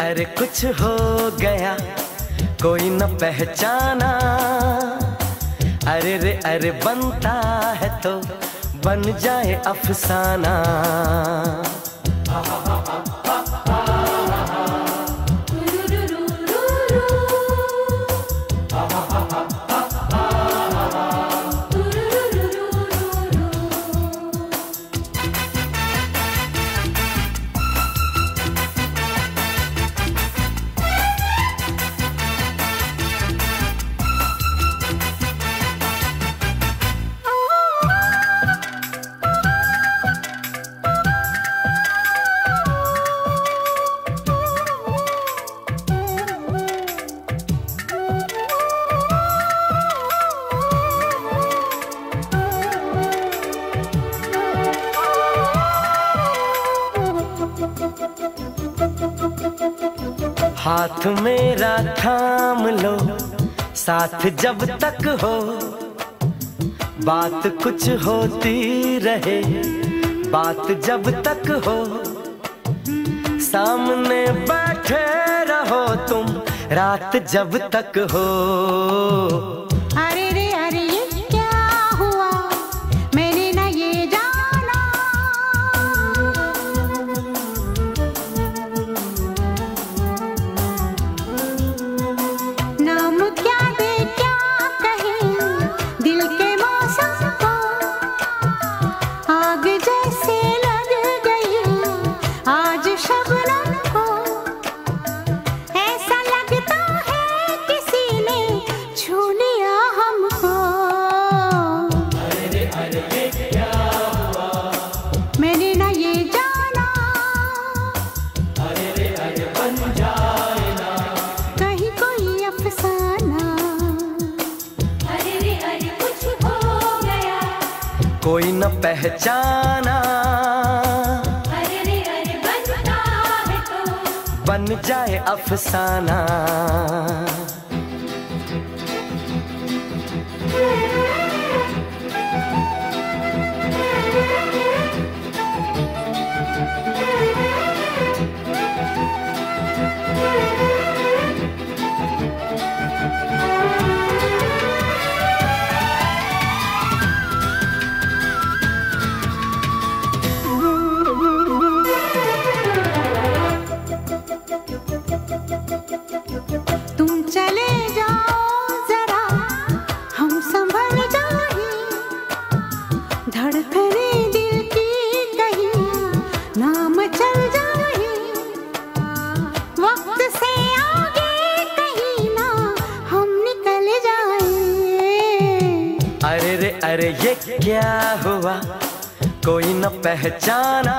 अरे कुछ हो गया, कोई न पहचाना। अरे रे, अरे बनता है तो बन जाए अफसाना। हाथ मेरा थाम लो, साथ जब तक हो, बात कुछ होती रहे, बात जब तक हो, सामने बैठे रहो तुम, रात जब तक हो। कोई न पहचाना। अरे अरे है तो। बन जाए अफसाना। अरे ये क्या हुआ? कोई न पहचाना।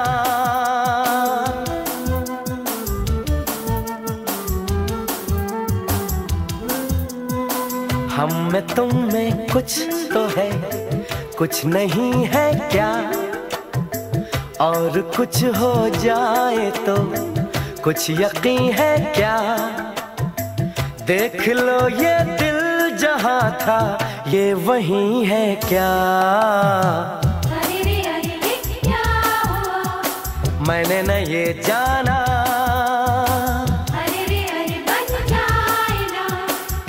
हम में तुम में कुछ तो है, कुछ नहीं है क्या? और कुछ हो जाए तो कुछ यकीन है क्या? देख लो ये दिल जहाँ था ये वही है क्या? मैंने न ये जाना।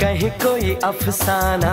कहीं कोई अफसाना।